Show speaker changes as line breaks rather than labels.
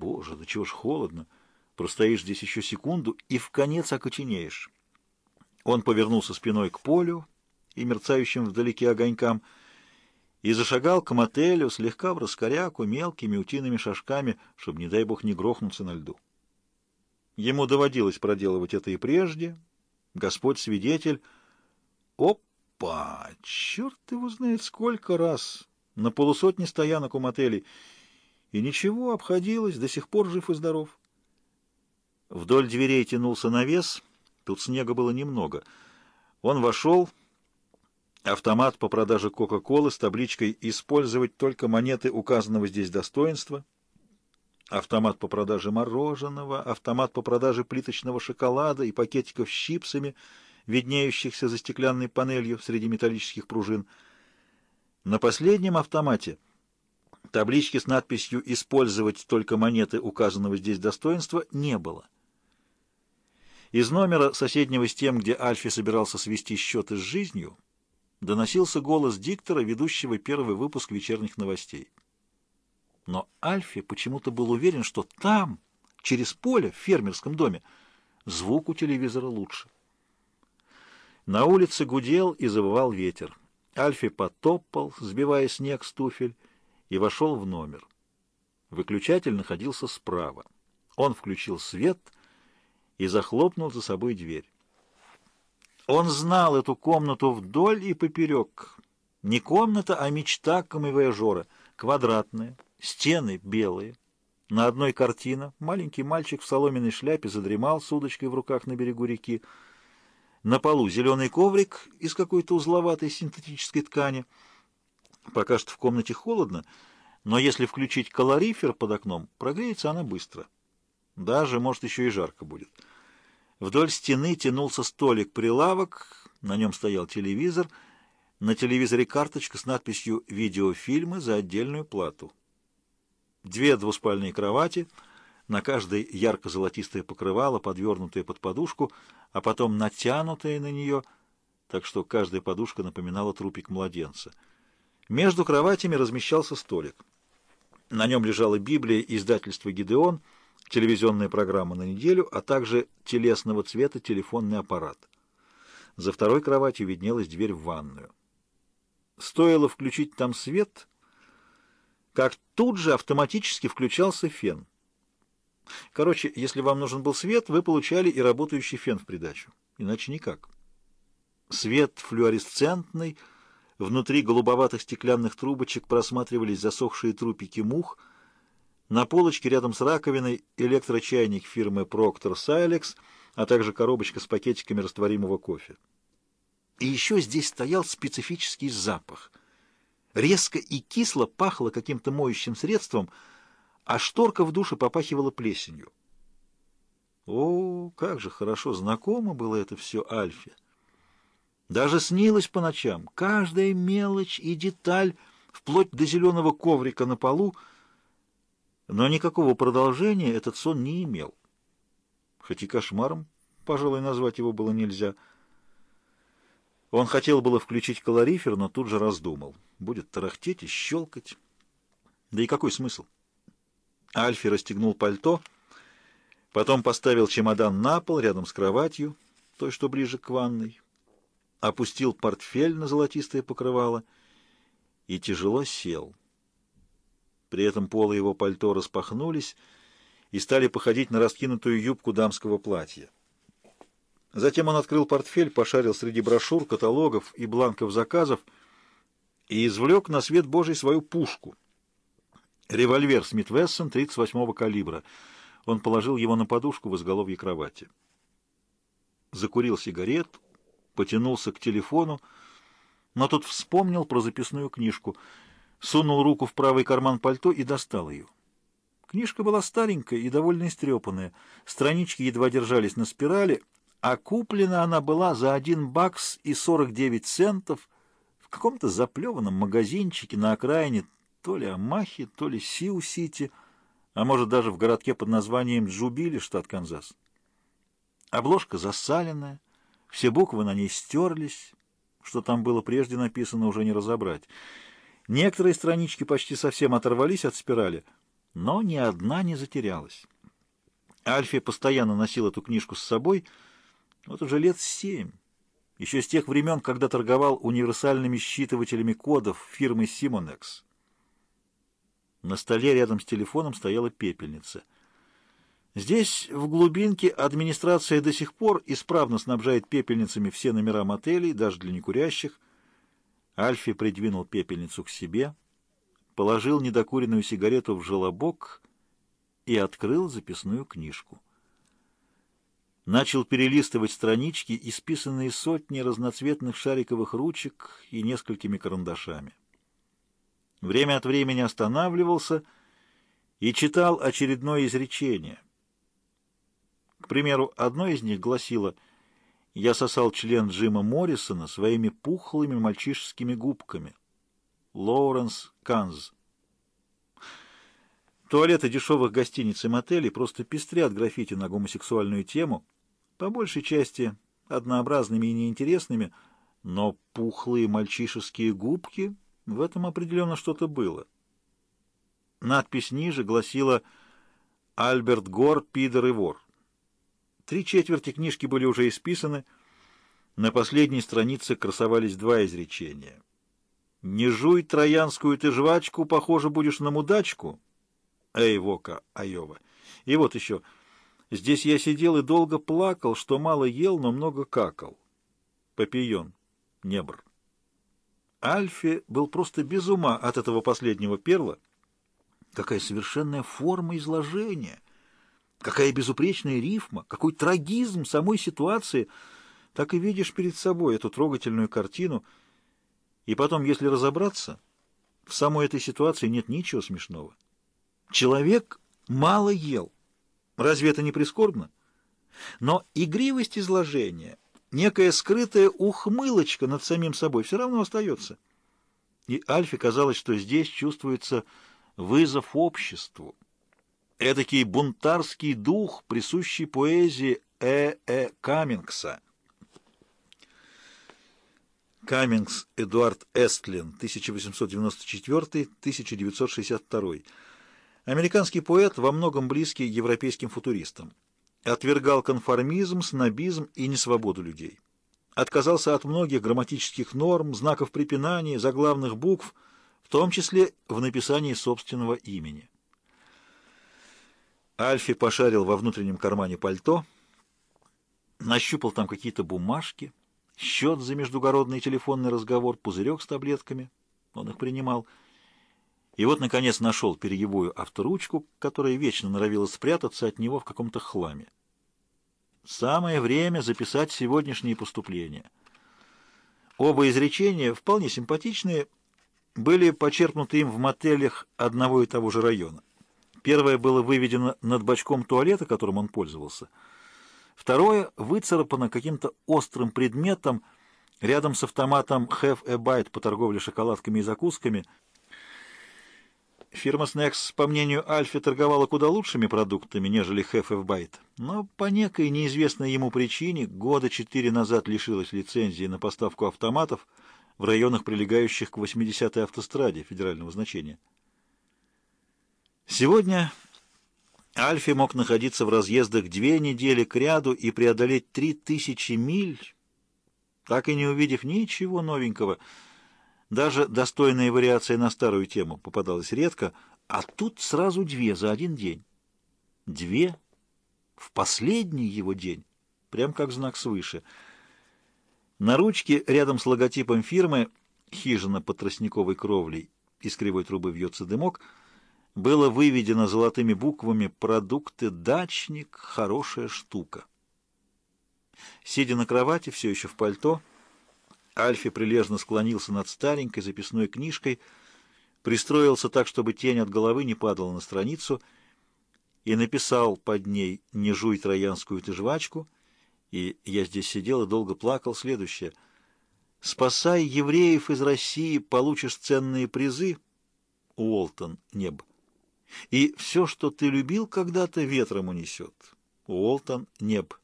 Боже, да чего ж холодно. Простоишь здесь еще секунду и в конец окоченеешь. Он повернулся спиной к полю и мерцающим вдалеке огонькам и зашагал к мотелю, слегка в раскоряку, мелкими утиными шажками, чтобы, не дай бог, не грохнуться на льду. Ему доводилось проделывать это и прежде. Господь свидетель. Опа! Черт его знает сколько раз! На полусотни стоянок у мотелей. И ничего, обходилось, до сих пор жив и здоров. Вдоль дверей тянулся навес, тут снега было немного. Он вошел... Автомат по продаже Кока-Колы с табличкой «Использовать только монеты указанного здесь достоинства», автомат по продаже мороженого, автомат по продаже плиточного шоколада и пакетиков с чипсами, виднеющихся за стеклянной панелью среди металлических пружин. На последнем автомате таблички с надписью «Использовать только монеты указанного здесь достоинства» не было. Из номера соседнего с тем, где Альфи собирался свести счеты с жизнью, доносился голос диктора, ведущего первый выпуск вечерних новостей. Но Альфи почему-то был уверен, что там, через поле, в фермерском доме, звук у телевизора лучше. На улице гудел и завывал ветер. Альфи потопал, сбивая снег с туфель, и вошел в номер. Выключатель находился справа. Он включил свет и захлопнул за собой дверь. Он знал эту комнату вдоль и поперек. Не комната, а мечта камевояжера, квадратная, стены белые. На одной картина маленький мальчик в соломенной шляпе задремал с удочкой в руках на берегу реки. На полу зеленый коврик из какой-то узловатой синтетической ткани. Пока что в комнате холодно, но если включить калорифер под окном, прогреется она быстро. Даже, может, еще и жарко будет. Вдоль стены тянулся столик-прилавок, на нем стоял телевизор, на телевизоре карточка с надписью «Видеофильмы за отдельную плату». Две двуспальные кровати, на каждой ярко-золотистое покрывало, подвернутое под подушку, а потом натянутое на нее, так что каждая подушка напоминала трупик младенца. Между кроватями размещался столик. На нем лежала Библия издательства «Гидеон», телевизионная программа на неделю, а также телесного цвета телефонный аппарат. За второй кроватью виднелась дверь в ванную. Стоило включить там свет, как тут же автоматически включался фен. Короче, если вам нужен был свет, вы получали и работающий фен в придачу. Иначе никак. Свет флуоресцентный, внутри голубоватых стеклянных трубочек просматривались засохшие трупики мух — на полочке рядом с раковиной электрочайник фирмы Proctor Silex, а также коробочка с пакетиками растворимого кофе. И еще здесь стоял специфический запах. Резко и кисло пахло каким-то моющим средством, а шторка в душе попахивала плесенью. О, как же хорошо знакомо было это все Альфе! Даже снилось по ночам каждая мелочь и деталь, вплоть до зеленого коврика на полу, но никакого продолжения этот сон не имел. Хоть и кошмаром, пожалуй, назвать его было нельзя. Он хотел было включить калорифер, но тут же раздумал. Будет тарахтеть и щелкать. Да и какой смысл? Альфи расстегнул пальто, потом поставил чемодан на пол рядом с кроватью, той, что ближе к ванной, опустил портфель на золотистое покрывало и тяжело сел. При этом полы его пальто распахнулись и стали походить на раскинутую юбку дамского платья. Затем он открыл портфель, пошарил среди брошюр, каталогов и бланков заказов и извлек на свет Божий свою пушку. Револьвер Смит Вессон 38-го калибра. Он положил его на подушку в изголовье кровати. Закурил сигарету, потянулся к телефону, но тут вспомнил про записную книжку — сунул руку в правый карман пальто и достал ее. Книжка была старенькая и довольно истрепанная, странички едва держались на спирали, а куплена она была за один бакс и сорок девять центов в каком-то заплеванном магазинчике на окраине то ли Амахи, то ли Сиу-Сити, а может даже в городке под названием Джубили, штат Канзас. Обложка засаленная, все буквы на ней стерлись, что там было прежде написано, уже не разобрать. Некоторые странички почти совсем оторвались от спирали, но ни одна не затерялась. Альфи постоянно носил эту книжку с собой, вот уже лет семь, еще с тех времен, когда торговал универсальными считывателями кодов фирмы Simonex. На столе рядом с телефоном стояла пепельница. Здесь, в глубинке, администрация до сих пор исправно снабжает пепельницами все номера мотелей, даже для некурящих. Альфи придвинул пепельницу к себе, положил недокуренную сигарету в желобок и открыл записную книжку. Начал перелистывать странички, исписанные сотни разноцветных шариковых ручек и несколькими карандашами время от времени останавливался и читал очередное изречение. К примеру, одно из них гласило «Я сосал член Джима Моррисона своими пухлыми мальчишескими губками». Лоуренс Канз. Туалеты дешевых гостиниц и мотелей просто пестрят граффити на гомосексуальную тему, по большей части однообразными и неинтересными, но пухлые мальчишеские губки в этом определенно что-то было. Надпись ниже гласила «Альберт Гор, пидор и вор». Три четверти книжки были уже исписаны. На последней странице красовались два изречения. «Не жуй троянскую ты жвачку, похоже, будешь на мудачку». Эй, Вока, Айова. И вот еще. Здесь я сидел и долго плакал, что мало ел, но много какал. Папион. Небр. Альфи был просто без ума от этого последнего перла. Какая совершенная форма изложения, какая безупречная рифма, какой трагизм самой ситуации. Так и видишь перед собой эту трогательную картину. И потом, если разобраться, в самой этой ситуации нет ничего смешного. Человек мало ел. Разве это не прискорбно? Но игривость изложения — некая скрытая ухмылочка над самим собой все равно остается. И Альфе казалось, что здесь чувствуется вызов обществу. Эдакий бунтарский дух, присущий поэзии Э. Э. Каммингса. Каммингс Эдуард Эстлин, 1894-1962. Американский поэт, во многом близкий европейским футуристам отвергал конформизм, снобизм и несвободу людей. Отказался от многих грамматических норм, знаков препинания, заглавных букв, в том числе в написании собственного имени. Альфи пошарил во внутреннем кармане пальто, нащупал там какие-то бумажки, счет за междугородный телефонный разговор, пузырек с таблетками, он их принимал, и вот, наконец, нашел перьевую авторучку, которая вечно норовила спрятаться от него в каком-то хламе. Самое время записать сегодняшние поступления. Оба изречения, вполне симпатичные, были почерпнуты им в мотелях одного и того же района. Первое было выведено над бачком туалета, которым он пользовался. Второе выцарапано каким-то острым предметом рядом с автоматом «Have a Bite» по торговле шоколадками и закусками – Фирма Snacks, по мнению Альфи, торговала куда лучшими продуктами, нежели Half но по некой неизвестной ему причине года четыре назад лишилась лицензии на поставку автоматов в районах, прилегающих к 80-й автостраде федерального значения. Сегодня Альфи мог находиться в разъездах две недели к ряду и преодолеть три тысячи миль, так и не увидев ничего новенького — даже достойная вариация на старую тему попадалась редко, а тут сразу две за один день. Две в последний его день, прям как знак свыше. На ручке рядом с логотипом фирмы «Хижина под тростниковой кровлей» из кривой трубы вьется дымок, было выведено золотыми буквами «Продукты дачник. Хорошая штука». Сидя на кровати, все еще в пальто, Альфи прилежно склонился над старенькой записной книжкой, пристроился так, чтобы тень от головы не падала на страницу, и написал под ней «Не жуй троянскую ты жвачку», и я здесь сидел и долго плакал следующее. «Спасай евреев из России, получишь ценные призы». Уолтон, неб. И все, что ты любил когда-то, ветром унесет. Уолтон, неб.